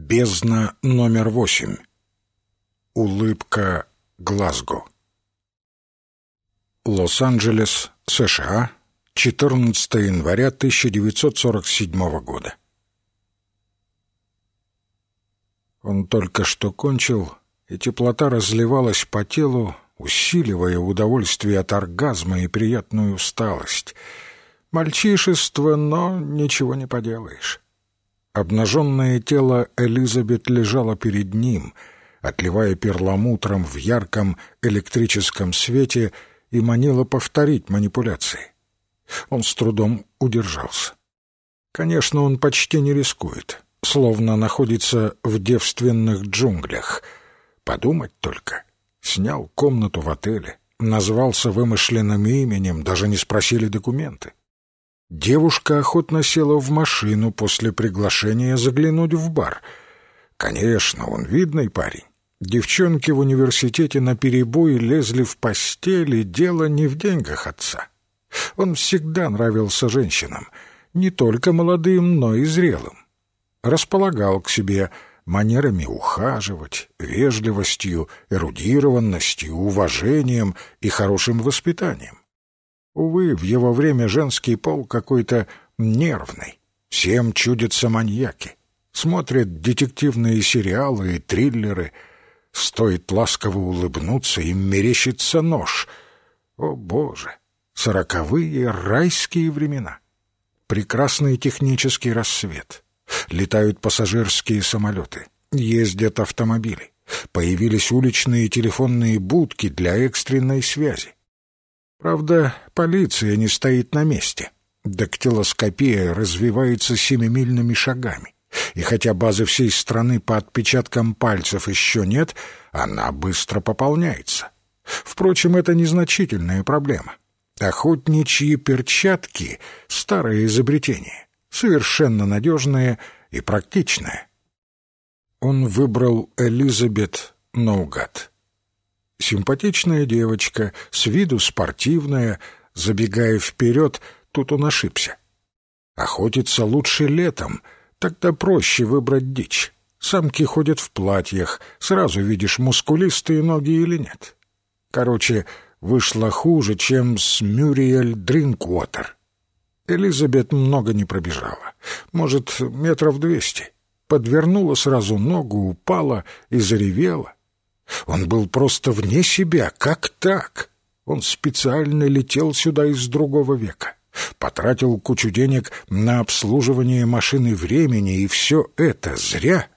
Бездна номер восемь. Улыбка Глазго. Лос-Анджелес, США, 14 января 1947 года. Он только что кончил, и теплота разливалась по телу, усиливая удовольствие от оргазма и приятную усталость. Мальчишество, но ничего не поделаешь. Обнаженное тело Элизабет лежало перед ним, отливая перламутром в ярком электрическом свете и манило повторить манипуляции. Он с трудом удержался. Конечно, он почти не рискует, словно находится в девственных джунглях. Подумать только. Снял комнату в отеле, назвался вымышленным именем, даже не спросили документы. Девушка охотно села в машину после приглашения заглянуть в бар. Конечно, он видный парень. Девчонки в университете на перебой лезли в постели, дело не в деньгах отца. Он всегда нравился женщинам, не только молодым, но и зрелым. Располагал к себе манерами ухаживать, вежливостью, эрудированностью, уважением и хорошим воспитанием. Увы, в его время женский пол какой-то нервный. Всем чудятся маньяки. Смотрят детективные сериалы и триллеры. Стоит ласково улыбнуться, им мерещится нож. О, Боже! Сороковые райские времена. Прекрасный технический рассвет. Летают пассажирские самолеты. Ездят автомобили. Появились уличные телефонные будки для экстренной связи. Правда, полиция не стоит на месте. Дактилоскопия развивается семимильными шагами. И хотя базы всей страны по отпечаткам пальцев еще нет, она быстро пополняется. Впрочем, это незначительная проблема. Охотничьи перчатки — старое изобретение, совершенно надежное и практичное. Он выбрал Элизабет наугад. Симпатичная девочка, с виду спортивная, забегая вперед, тут он ошибся. Охотиться лучше летом, тогда проще выбрать дичь. Самки ходят в платьях, сразу видишь, мускулистые ноги или нет. Короче, вышло хуже, чем с Мюриэль Дринквотер. Элизабет много не пробежала, может, метров двести. Подвернула сразу ногу, упала и заревела. Он был просто вне себя. Как так? Он специально летел сюда из другого века. Потратил кучу денег на обслуживание машины времени, и все это зря.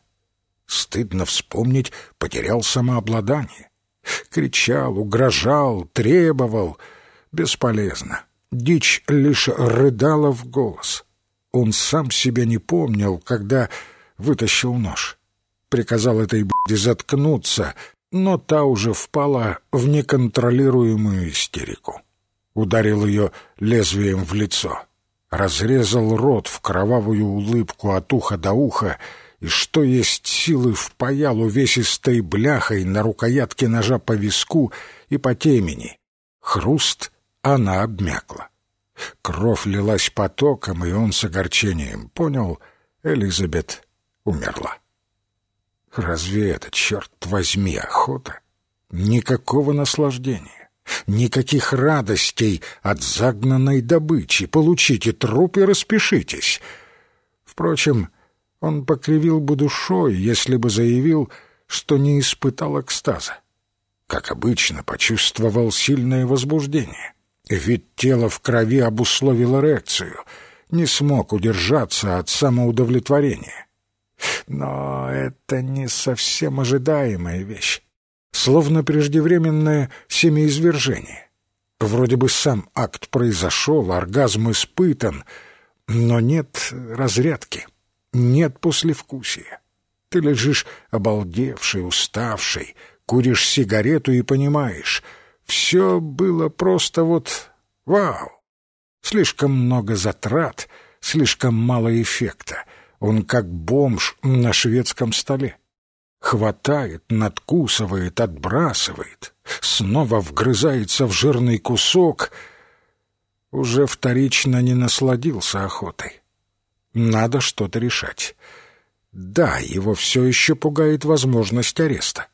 Стыдно вспомнить, потерял самообладание. Кричал, угрожал, требовал. Бесполезно. Дичь лишь рыдала в голос. Он сам себя не помнил, когда вытащил нож. Приказал этой б***де заткнуться, но та уже впала в неконтролируемую истерику. Ударил ее лезвием в лицо, разрезал рот в кровавую улыбку от уха до уха и, что есть силы, впаял увесистой бляхой на рукоятке ножа по виску и по темени. Хруст она обмякла. Кровь лилась потоком, и он с огорчением понял, Элизабет умерла. Разве это, черт возьми, охота? Никакого наслаждения, никаких радостей от загнанной добычи. Получите труп и распишитесь. Впрочем, он покривил бы душой, если бы заявил, что не испытал экстаза. Как обычно, почувствовал сильное возбуждение. Ведь тело в крови обусловило эрекцию, не смог удержаться от самоудовлетворения. Но это не совсем ожидаемая вещь. Словно преждевременное семяизвержение. Вроде бы сам акт произошел, оргазм испытан, но нет разрядки, нет послевкусия. Ты лежишь обалдевший, уставший, куришь сигарету и понимаешь, все было просто вот вау. Слишком много затрат, слишком мало эффекта — он как бомж на шведском столе. Хватает, надкусывает, отбрасывает, снова вгрызается в жирный кусок. Уже вторично не насладился охотой. Надо что-то решать. Да, его все еще пугает возможность ареста.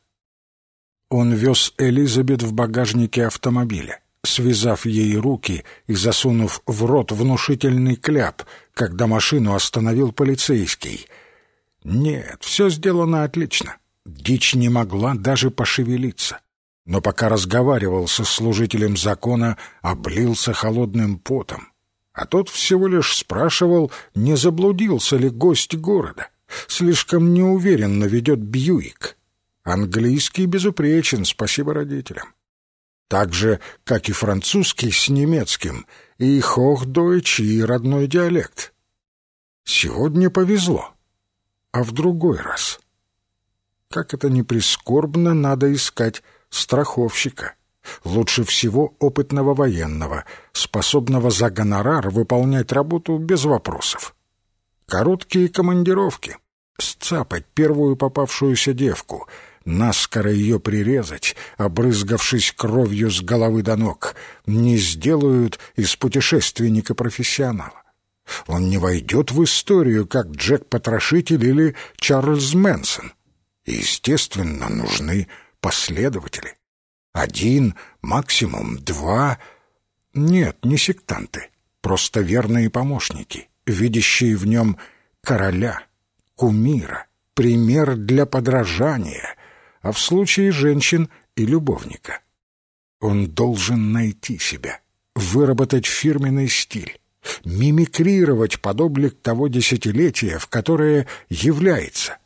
Он вез Элизабет в багажнике автомобиля, связав ей руки и засунув в рот внушительный кляп, когда машину остановил полицейский. Нет, все сделано отлично. Дичь не могла даже пошевелиться. Но пока разговаривал со служителем закона, облился холодным потом. А тот всего лишь спрашивал, не заблудился ли гость города. Слишком неуверенно ведет Бьюик. Английский безупречен, спасибо родителям. Так же, как и французский с немецким, и хохдойч, и родной диалект. Сегодня повезло, а в другой раз. Как это ни прискорбно, надо искать страховщика. Лучше всего опытного военного, способного за гонорар выполнять работу без вопросов. Короткие командировки. Сцапать первую попавшуюся девку, наскоро ее прирезать, обрызгавшись кровью с головы до ног, не сделают из путешественника профессионала. Он не войдет в историю, как Джек-потрошитель или Чарльз Мэнсон. естественно, нужны последователи. Один, максимум два. Нет, не сектанты, просто верные помощники, видящие в нем короля, кумира, пример для подражания, а в случае женщин и любовника. Он должен найти себя, выработать фирменный стиль, мимикрировать под облик того десятилетия, в которое является.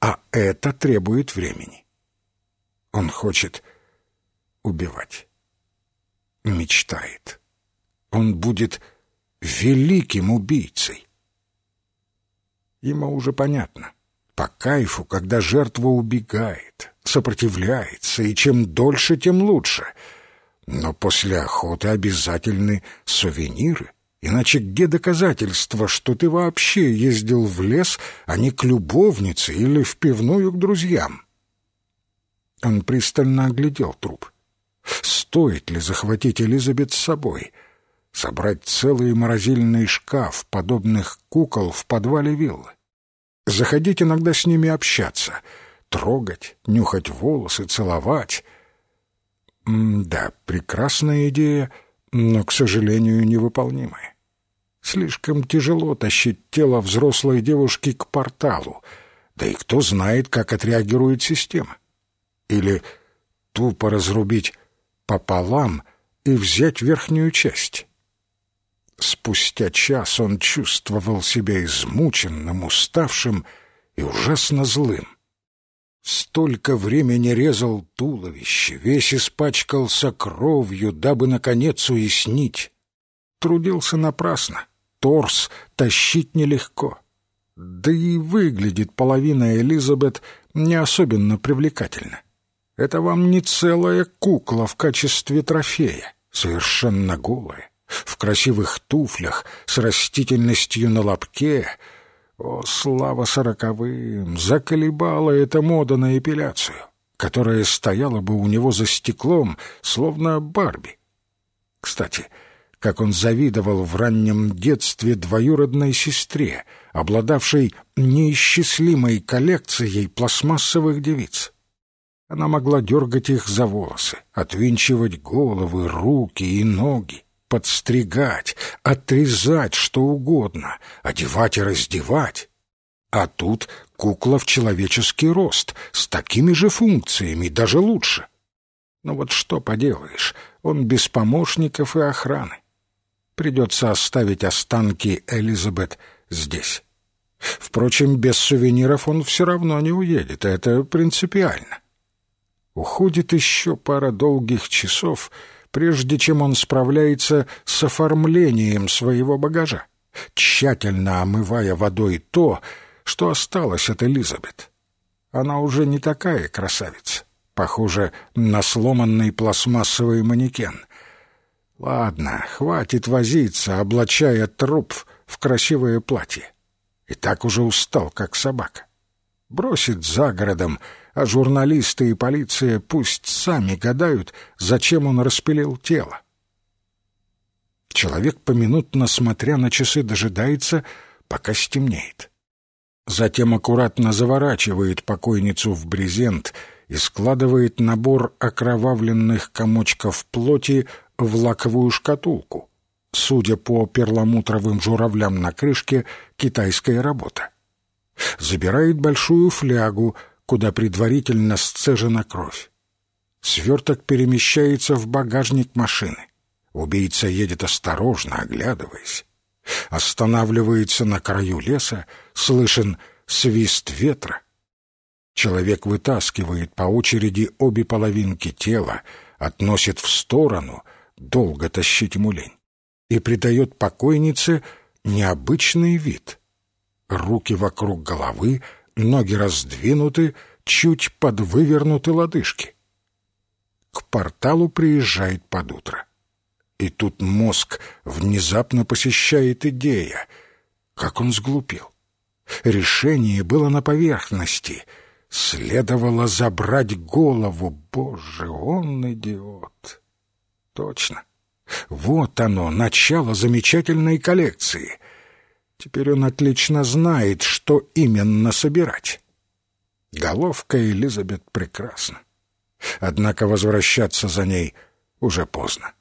А это требует времени. Он хочет убивать. Мечтает. Он будет великим убийцей. Ему уже понятно. По кайфу, когда жертва убегает, сопротивляется, и чем дольше, тем лучше. Но после охоты обязательны сувениры. Иначе где доказательства, что ты вообще ездил в лес, а не к любовнице или в пивную к друзьям? Он пристально оглядел труп. Стоит ли захватить Элизабет с собой? Собрать целый морозильный шкаф подобных кукол в подвале виллы? Заходить иногда с ними общаться, трогать, нюхать волосы, целовать. М да, прекрасная идея, но, к сожалению, невыполнимая. Слишком тяжело тащить тело взрослой девушки к порталу, да и кто знает, как отреагирует система. Или тупо разрубить пополам и взять верхнюю часть. Спустя час он чувствовал себя измученным, уставшим и ужасно злым. Столько времени резал туловище, весь испачкался кровью, дабы, наконец, уяснить. Трудился напрасно, торс тащить нелегко. Да и выглядит половина Элизабет не особенно привлекательно. Это вам не целая кукла в качестве трофея, совершенно голая, в красивых туфлях, с растительностью на лобке. О, слава сороковым! Заколебала эта мода на эпиляцию, которая стояла бы у него за стеклом, словно Барби. Кстати, как он завидовал в раннем детстве двоюродной сестре, обладавшей неисчислимой коллекцией пластмассовых девиц. Она могла дергать их за волосы, отвинчивать головы, руки и ноги, подстригать, отрезать что угодно, одевать и раздевать. А тут кукла в человеческий рост, с такими же функциями, даже лучше. Но вот что поделаешь, он без помощников и охраны. Придется оставить останки Элизабет здесь. Впрочем, без сувениров он все равно не уедет, это принципиально. Уходит еще пара долгих часов, прежде чем он справляется с оформлением своего багажа, тщательно омывая водой то, что осталось от Элизабет. Она уже не такая красавица, похоже на сломанный пластмассовый манекен. Ладно, хватит возиться, облачая труп в красивое платье. И так уже устал, как собака. Бросит за городом, а журналисты и полиция пусть сами гадают, зачем он распилил тело. Человек, поминутно смотря на часы, дожидается, пока стемнеет. затем аккуратно заворачивает покойницу в брезент и складывает набор окровавленных комочков плоти в лаковую шкатулку. Судя по перламутровым журавлям на крышке, китайская работа. Забирает большую флягу, куда предварительно сцежена кровь. Сверток перемещается в багажник машины. Убийца едет осторожно, оглядываясь. Останавливается на краю леса, слышен свист ветра. Человек вытаскивает по очереди обе половинки тела, относит в сторону, долго тащить ему лень, и придает покойнице необычный вид. Руки вокруг головы, ноги раздвинуты, чуть подвывернуты лодыжки к порталу приезжает под утро. И тут мозг внезапно посещает идея. Как он сглупил. Решение было на поверхности. Следовало забрать голову. Боже, он идиот. Точно. Вот оно, начало замечательной коллекции. Теперь он отлично знает, что именно собирать. Головка Элизабет прекрасна. Однако возвращаться за ней уже поздно.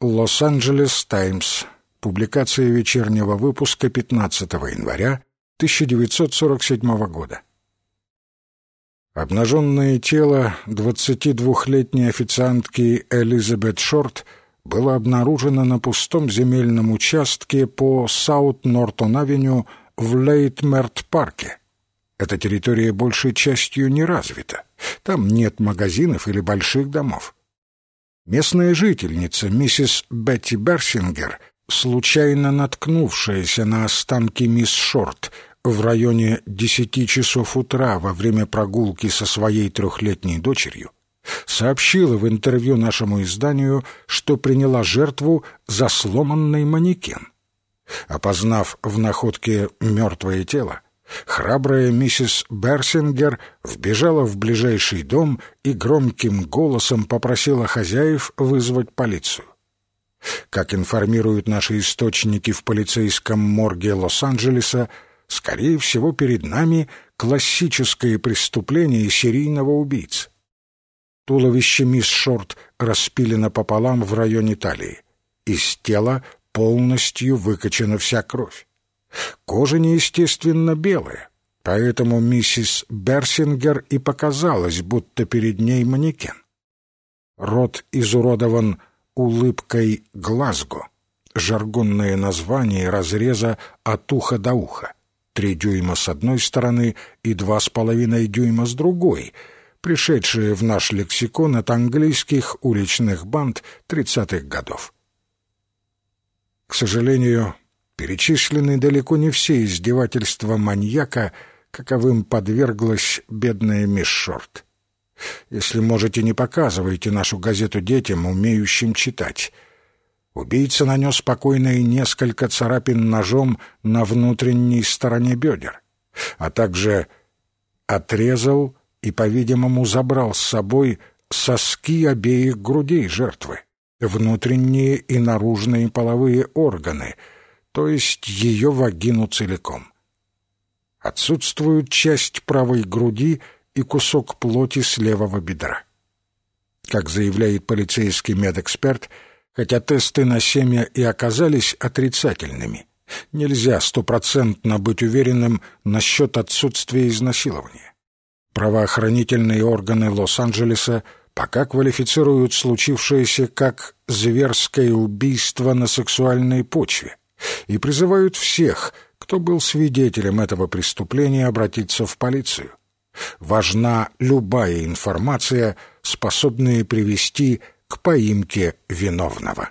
Лос-Анджелес Таймс. Публикация вечернего выпуска 15 января 1947 года. Обнаженное тело 22-летней официантки Элизабет Шорт было обнаружено на пустом земельном участке по Саут-Нортон-авеню в Лейтмерт-парке. Эта территория большей частью не развита. Там нет магазинов или больших домов. Местная жительница, миссис Бетти Берсингер, случайно наткнувшаяся на останки мисс Шорт в районе десяти часов утра во время прогулки со своей трехлетней дочерью, сообщила в интервью нашему изданию, что приняла жертву за сломанный манекен. Опознав в находке мертвое тело, Храбрая миссис Берсингер вбежала в ближайший дом и громким голосом попросила хозяев вызвать полицию. Как информируют наши источники в полицейском морге Лос-Анджелеса, скорее всего, перед нами классическое преступление серийного убийцы. Туловище мисс Шорт распилено пополам в районе талии. Из тела полностью выкачана вся кровь. Кожа неестественно белая, поэтому миссис Берсингер и показалось, будто перед ней манекен. Рот изуродован улыбкой Глазго, жаргонное название разреза от уха до уха, три дюйма с одной стороны и два с половиной дюйма с другой, пришедшие в наш лексикон от английских уличных банд тридцатых годов. К сожалению, перечислены далеко не все издевательства маньяка, каковым подверглась бедная мисс Шорт. Если можете, не показывайте нашу газету детям, умеющим читать. Убийца нанес спокойно несколько царапин ножом на внутренней стороне бедер, а также отрезал и, по-видимому, забрал с собой соски обеих грудей жертвы, внутренние и наружные половые органы — то есть ее вагину целиком. Отсутствует часть правой груди и кусок плоти с левого бедра. Как заявляет полицейский медэксперт, хотя тесты на семя и оказались отрицательными, нельзя стопроцентно быть уверенным насчет отсутствия изнасилования. Правоохранительные органы Лос-Анджелеса пока квалифицируют случившееся как зверское убийство на сексуальной почве, и призывают всех, кто был свидетелем этого преступления, обратиться в полицию. Важна любая информация, способная привести к поимке виновного.